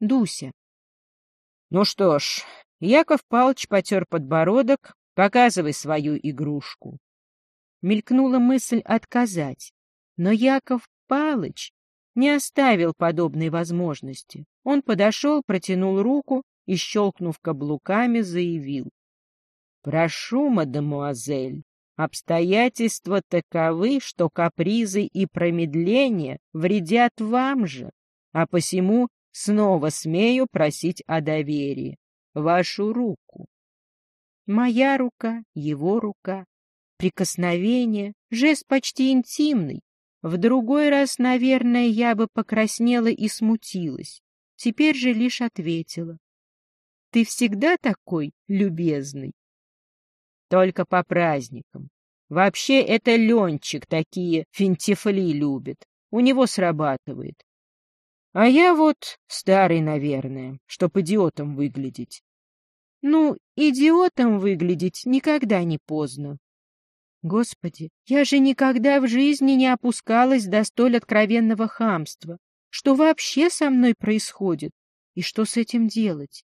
Дуся. Ну что ж, Яков Палч потер подбородок, показывай свою игрушку. Мелькнула мысль отказать, но Яков Палыч не оставил подобной возможности. Он подошел, протянул руку и, щелкнув каблуками, заявил. — Прошу, мадемуазель, обстоятельства таковы, что капризы и промедление вредят вам же, а посему снова смею просить о доверии вашу руку. Моя рука, его рука, прикосновение, жест почти интимный. В другой раз, наверное, я бы покраснела и смутилась. Теперь же лишь ответила. Ты всегда такой любезный? Только по праздникам. Вообще это Ленчик такие финтифли любит. У него срабатывает. А я вот старый, наверное, чтоб идиотом выглядеть. Ну, идиотом выглядеть никогда не поздно. Господи, я же никогда в жизни не опускалась до столь откровенного хамства. Что вообще со мной происходит? И что с этим делать?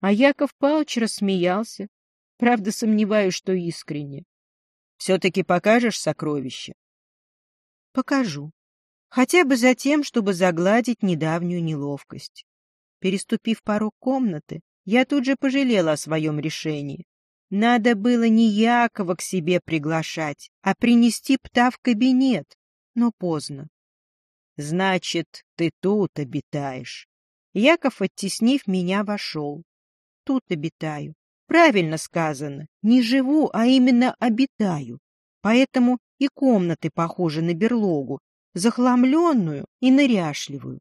А Яков Павлович рассмеялся. Правда, сомневаюсь, что искренне. Все-таки покажешь сокровище? Покажу. Хотя бы за тем, чтобы загладить недавнюю неловкость. Переступив порог комнаты, я тут же пожалела о своем решении. Надо было не Якова к себе приглашать, а принести пта в кабинет, но поздно. Значит, ты тут обитаешь. Яков, оттеснив меня, вошел. Тут обитаю. Правильно сказано. Не живу, а именно обитаю. Поэтому и комнаты похожи на берлогу, захламленную и ныряшливую.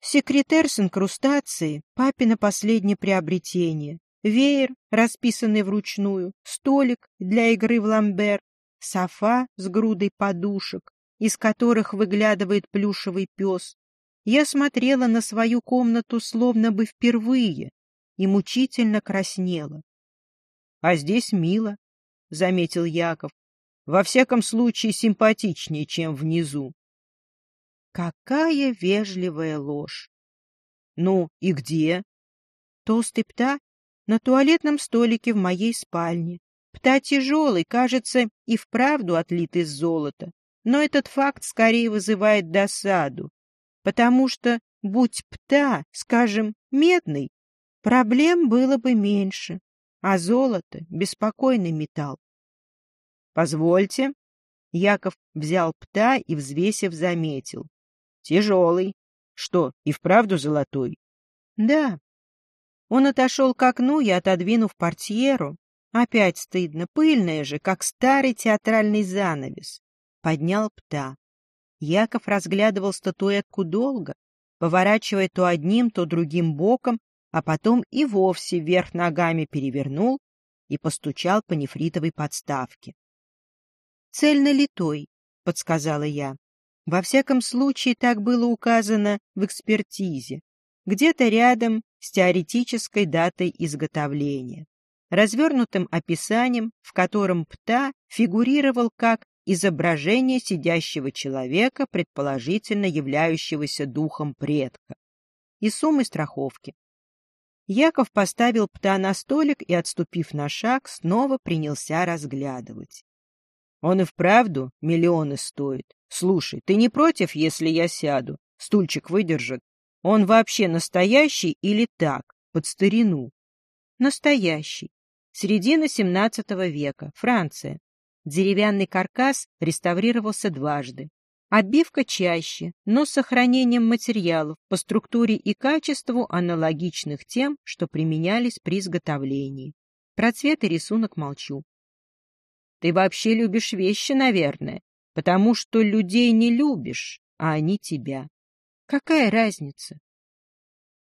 Секретарь с инкрустацией, папина последнее приобретение, веер, расписанный вручную, столик для игры в ламбер, софа с грудой подушек, из которых выглядывает плюшевый пес. Я смотрела на свою комнату словно бы впервые и мучительно краснела. — А здесь мило, — заметил Яков. — Во всяком случае симпатичнее, чем внизу. Какая вежливая ложь! Ну и где? Толстый пта на туалетном столике в моей спальне. Пта тяжелый, кажется, и вправду отлит из золота. Но этот факт скорее вызывает досаду, потому что, будь пта, скажем, медный, проблем было бы меньше, а золото — беспокойный металл. — Позвольте. Яков взял пта и, взвесив, заметил. Тяжелый. Что, и вправду золотой? Да. Он отошел к окну и, отодвинув портьеру, опять стыдно, пыльная же, как старый театральный занавес, поднял пта. Яков разглядывал статуэтку долго, поворачивая то одним, то другим боком, а потом и вовсе вверх ногами перевернул и постучал по нефритовой подставке. — Цельнолитой, — подсказала я. Во всяком случае, так было указано в экспертизе, где-то рядом с теоретической датой изготовления, развернутым описанием, в котором ПТА фигурировал как изображение сидящего человека, предположительно являющегося духом предка, и суммы страховки. Яков поставил ПТА на столик и, отступив на шаг, снова принялся разглядывать. Он и вправду миллионы стоит. Слушай, ты не против, если я сяду? Стульчик выдержит. Он вообще настоящий или так, под старину? Настоящий. Середина XVII века. Франция. Деревянный каркас реставрировался дважды. Отбивка чаще, но с сохранением материалов по структуре и качеству аналогичных тем, что применялись при изготовлении. Про цвет и рисунок молчу. Ты вообще любишь вещи, наверное, потому что людей не любишь, а они тебя. Какая разница?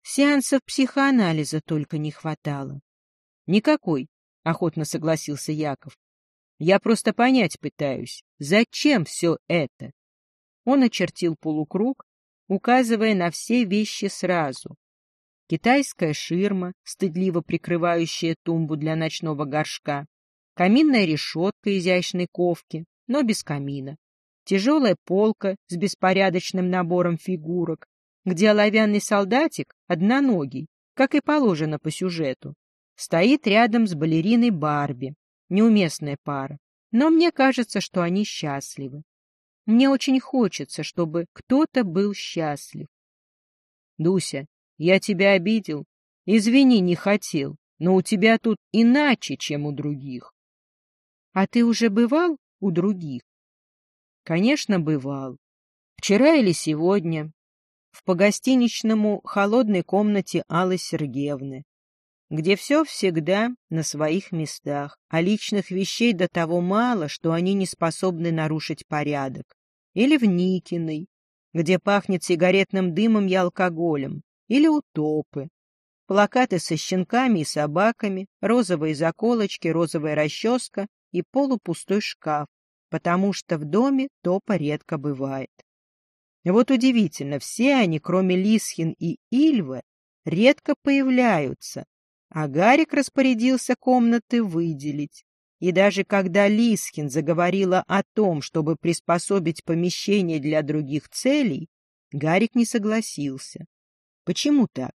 Сеансов психоанализа только не хватало. Никакой, охотно согласился Яков. Я просто понять пытаюсь, зачем все это? Он очертил полукруг, указывая на все вещи сразу. Китайская ширма, стыдливо прикрывающая тумбу для ночного горшка, каминная решетка изящной ковки, но без камина, тяжелая полка с беспорядочным набором фигурок, где оловянный солдатик, одноногий, как и положено по сюжету, стоит рядом с балериной Барби, неуместная пара, но мне кажется, что они счастливы. Мне очень хочется, чтобы кто-то был счастлив. Дуся, я тебя обидел? Извини, не хотел, но у тебя тут иначе, чем у других. А ты уже бывал у других? Конечно, бывал. Вчера или сегодня. В погостиничному холодной комнате Аллы Сергеевны, где все всегда на своих местах, а личных вещей до того мало, что они не способны нарушить порядок. Или в Никиной, где пахнет сигаретным дымом и алкоголем, или у Топы. Плакаты со щенками и собаками, розовые заколочки, розовая расческа и полупустой шкаф, потому что в доме Топа редко бывает. Вот удивительно, все они, кроме Лисхин и Ильвы, редко появляются, а Гарик распорядился комнаты выделить. И даже когда Лисхин заговорила о том, чтобы приспособить помещение для других целей, Гарик не согласился. Почему так?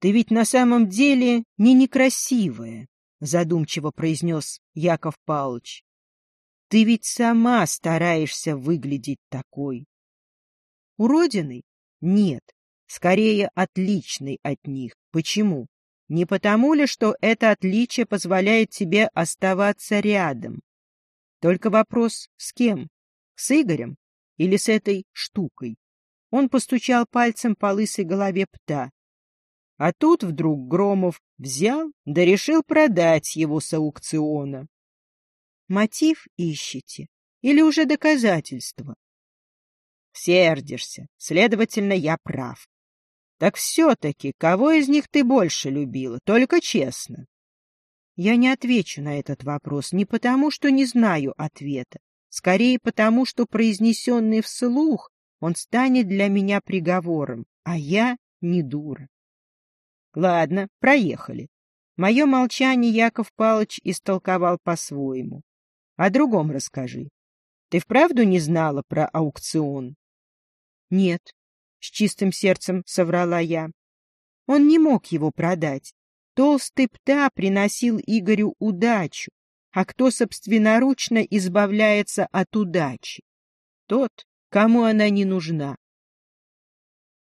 Ты ведь на самом деле не некрасивая, задумчиво произнес Яков Павлович. Ты ведь сама стараешься выглядеть такой. Уродиной? Нет, скорее отличной от них. Почему? Не потому ли, что это отличие позволяет тебе оставаться рядом? Только вопрос с кем? С Игорем или с этой штукой? Он постучал пальцем по лысой голове пта. А тут вдруг Громов взял да решил продать его с аукциона. Мотив ищете? Или уже доказательство? Сердишься, следовательно, я прав. Так все-таки, кого из них ты больше любила, только честно? Я не отвечу на этот вопрос не потому, что не знаю ответа, скорее потому, что произнесенный вслух он станет для меня приговором, а я не дура. Ладно, проехали. Мое молчание Яков Палыч истолковал по-своему. О другом расскажи. Ты вправду не знала про аукцион? Нет, с чистым сердцем соврала я. Он не мог его продать. Толстый пта приносил Игорю удачу. А кто собственноручно избавляется от удачи? Тот, кому она не нужна.